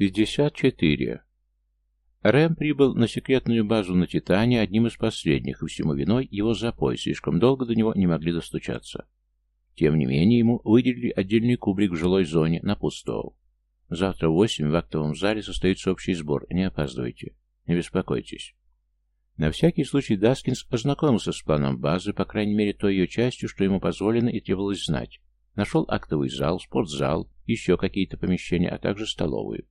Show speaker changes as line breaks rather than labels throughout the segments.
54. Рэм прибыл на секретную базу на Титане одним из последних, и всему виной его запой, слишком долго до него не могли достучаться. Тем не менее, ему выделили отдельный кубрик в жилой зоне, напутствовал. Завтра в восемь в актовом зале состоится общий сбор, не опаздывайте, не беспокойтесь. На всякий случай Даскинс ознакомился с планом базы, по крайней мере той ее частью, что ему позволено и требовалось знать. Нашел актовый зал, спортзал, еще какие-то помещения, а также столовую.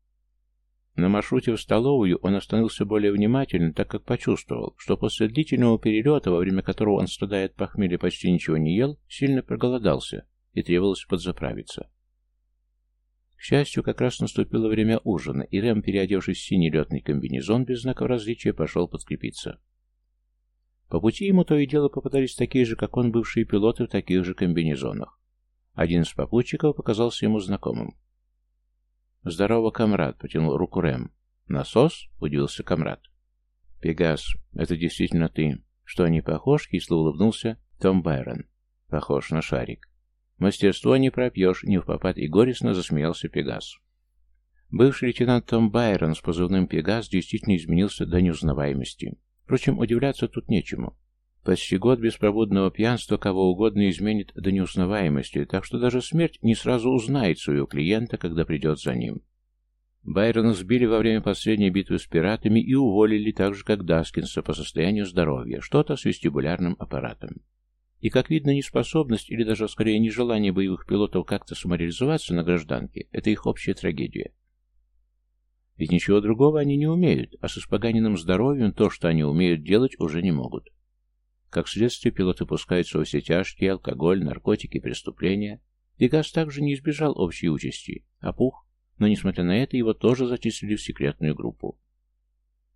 На маршруте в столовую он остановился более внимательно, так как почувствовал, что после длительного перелета, во время которого он, страдая от похмелья, почти ничего не ел, сильно проголодался и требовалось подзаправиться. К счастью, как раз наступило время ужина, и Рэм, переодевшись в синий летный комбинезон без знаков различия, пошел подкрепиться. По пути ему то и дело попадались такие же, как он, бывшие пилоты в таких же комбинезонах. Один из попутчиков показался ему знакомым. «Здорово, комрад!» — потянул руку Рэм. «Насос?» — удивился комрад. «Пегас, это действительно ты. Что, не похож?» — кисло улыбнулся Том Байрон. «Похож на шарик». «Мастерство не пропьешь», — не в попад и горестно засмеялся Пегас. Бывший лейтенант Том Байрон с позывным «Пегас» действительно изменился до неузнаваемости. Впрочем, удивляться тут нечему. Почти год беспробудного пьянства кого угодно изменит до неузнаваемости, так что даже смерть не сразу узнает своего клиента, когда придет за ним. Байрона сбили во время последней битвы с пиратами и уволили так же, как Даскинса, по состоянию здоровья, что-то с вестибулярным аппаратом. И, как видно, неспособность или даже скорее нежелание боевых пилотов как-то самореализоваться на гражданке – это их общая трагедия. Ведь ничего другого они не умеют, а с испоганенным здоровьем то, что они умеют делать, уже не могут. Как следствие, пилоты пускаются во все тяжкие, алкоголь, наркотики, преступления. Пегас также не избежал общей участи, а пух, но, несмотря на это, его тоже зачислили в секретную группу.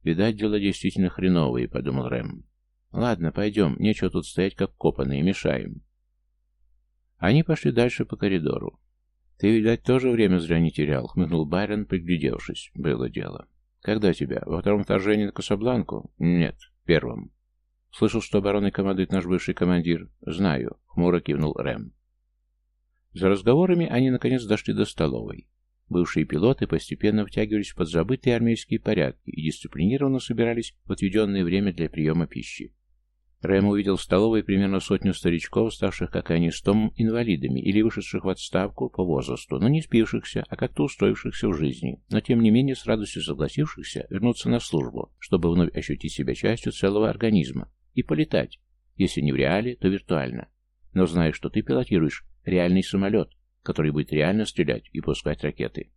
«Видать, дела действительно хреновые», — подумал Рэм. «Ладно, пойдем, нечего тут стоять как копанные, мешаем». Они пошли дальше по коридору. «Ты, видать, тоже время зря не терял», — хмыкнул Байрон, приглядевшись. «Было дело». «Когда тебя? Во втором вторжении на Касабланку?» «Нет, первом». «Слышал, что обороной командует наш бывший командир?» «Знаю», — хмуро кивнул Рэм. За разговорами они наконец дошли до столовой. Бывшие пилоты постепенно втягивались в подзабытые армейские порядки и дисциплинированно собирались в отведенное время для приема пищи. Рэм увидел в столовой примерно сотню старичков, ставших, как и они, с Томом, инвалидами или вышедших в отставку по возрасту, но не спившихся, а как-то устроившихся в жизни, но тем не менее с радостью согласившихся вернуться на службу, чтобы вновь ощутить себя частью целого организма, и полетать, если не в реале, то виртуально. Но знаешь, что ты пилотируешь реальный самолет, который будет реально стрелять и пускать ракеты.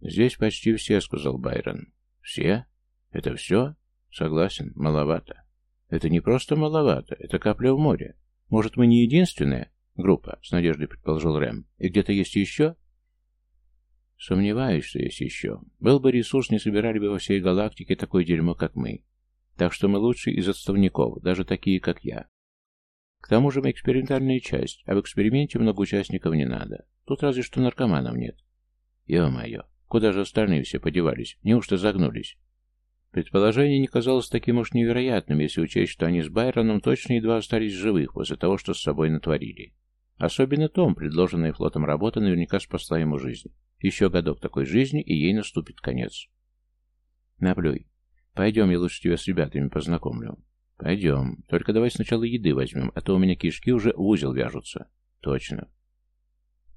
«Здесь почти все», — сказал Байрон. «Все? Это все?» «Согласен, маловато». «Это не просто маловато, это капля в море. Может, мы не единственная группа?» — с надеждой предположил Рэм. «И где-то есть еще?» «Сомневаюсь, что есть еще. Был бы ресурс, не собирали бы во всей галактике такое дерьмо, как мы. Так что мы лучшие из отставников, даже такие, как я. К тому же мы экспериментальная часть, а в эксперименте много участников не надо. Тут разве что наркоманов нет. Ё-моё, куда же остальные все подевались? Неужто загнулись? Предположение не казалось таким уж невероятным, если учесть, что они с Байроном точно едва остались живых после того, что с собой натворили. Особенно Том, предложенная флотом работа, наверняка спасла ему жизнь. Еще годок такой жизни, и ей наступит конец. Наплюй. Пойдем, я лучше тебя с ребятами познакомлю. Пойдем. Только давай сначала еды возьмем, а то у меня кишки уже в узел вяжутся. Точно.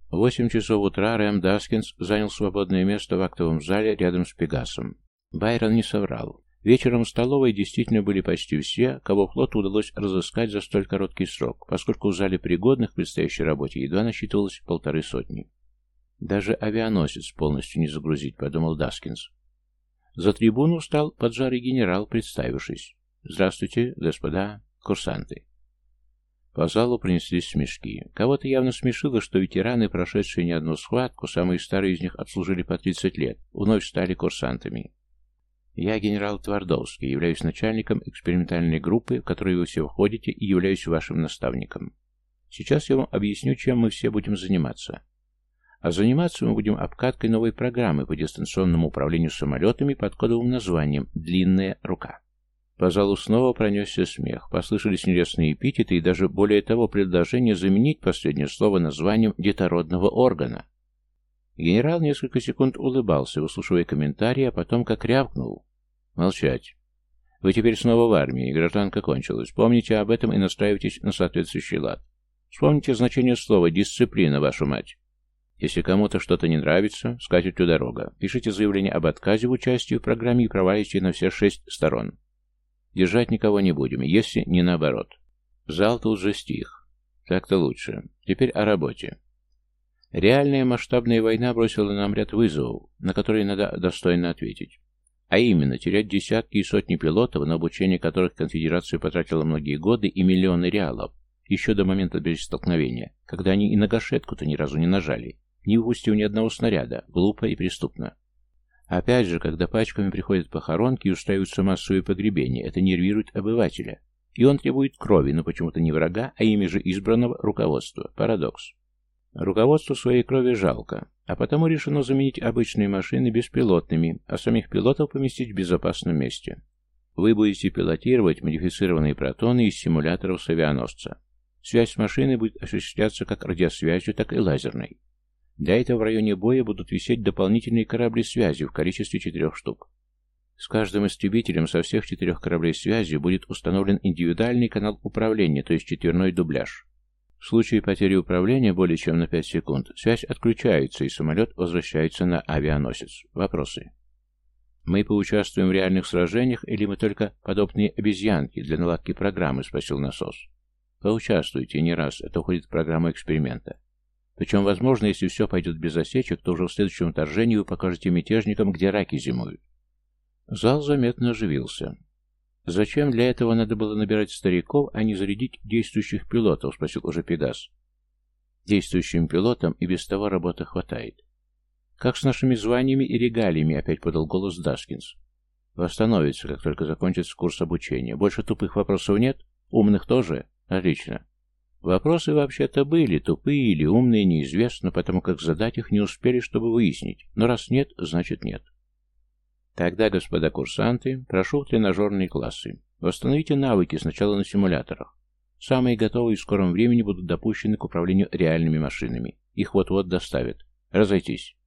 В восемь часов утра Рэм Даскинс занял свободное место в актовом зале рядом с Пегасом. Байрон не соврал. Вечером в столовой действительно были почти все, кого флоту удалось разыскать за столь короткий срок, поскольку в зале пригодных к предстоящей работе едва насчитывалось полторы сотни. «Даже авианосец полностью не загрузить», — подумал Даскинс. За трибуну встал поджарый генерал, представившись. «Здравствуйте, господа курсанты». По залу принеслись смешки. Кого-то явно смешило, что ветераны, прошедшие не одну схватку, самые старые из них отслужили по 30 лет, вновь стали курсантами. Я генерал Твардовский, являюсь начальником экспериментальной группы, в которой вы все входите, и являюсь вашим наставником. Сейчас я вам объясню, чем мы все будем заниматься. А заниматься мы будем обкаткой новой программы по дистанционному управлению самолетами под кодовым названием «Длинная рука». По залу снова пронесся смех, послышались нелестные эпитеты и даже более того предложение заменить последнее слово названием детородного органа. Генерал несколько секунд улыбался, выслушивая комментарии, а потом как рявкнул. «Молчать. Вы теперь снова в армии, и гражданка кончилась. Помните об этом и настраивайтесь на соответствующий лад. Вспомните значение слова «дисциплина», вашу мать. Если кому-то что-то не нравится, скатертью дорога. Пишите заявление об отказе в участии в программе и провалите на все шесть сторон. Держать никого не будем, если не наоборот. Зал тут же стих. Так-то лучше. Теперь о работе. Реальная масштабная война бросила нам ряд вызовов, на которые надо достойно ответить. А именно, терять десятки и сотни пилотов, на обучение которых конфедерация потратила многие годы и миллионы реалов, еще до момента столкновения, когда они и на гашетку-то ни разу не нажали, не выпустив ни одного снаряда, глупо и преступно. Опять же, когда пачками приходят похоронки и устраиваются массовые погребения, это нервирует обывателя. И он требует крови, но почему-то не врага, а ими же избранного руководства. Парадокс. Руководству своей крови жалко, а потому решено заменить обычные машины беспилотными, а самих пилотов поместить в безопасном месте. Вы будете пилотировать модифицированные протоны из симуляторов с авианосца. Связь с машиной будет осуществляться как радиосвязью, так и лазерной. Для этого в районе боя будут висеть дополнительные корабли связи в количестве четырех штук. С каждым истребителем со всех четырех кораблей связи будет установлен индивидуальный канал управления, то есть четверной дубляж. В случае потери управления более чем на 5 секунд, связь отключается и самолет возвращается на авианосец. Вопросы? Мы поучаствуем в реальных сражениях или мы только подобные обезьянки для наладки программы, спросил насос. Поучаствуйте не раз, это входит в программу эксперимента. Причем, возможно, если все пойдет без осечек, то уже в следующем вторжении вы покажете мятежникам, где раки зимуют. Зал заметно оживился. «Зачем для этого надо было набирать стариков, а не зарядить действующих пилотов?» — спросил уже Пегас. «Действующим пилотам и без того работы хватает». «Как с нашими званиями и регалиями?» — опять подал голос Даскинс. «Восстановится, как только закончится курс обучения. Больше тупых вопросов нет? Умных тоже? Отлично. Вопросы вообще-то были, тупые или умные, неизвестно, потому как задать их не успели, чтобы выяснить. Но раз нет, значит нет. Тогда, господа курсанты, прошу в тренажерные классы. Восстановите навыки сначала на симуляторах. Самые готовые в скором времени будут допущены к управлению реальными машинами. Их вот-вот доставят. Разойтись.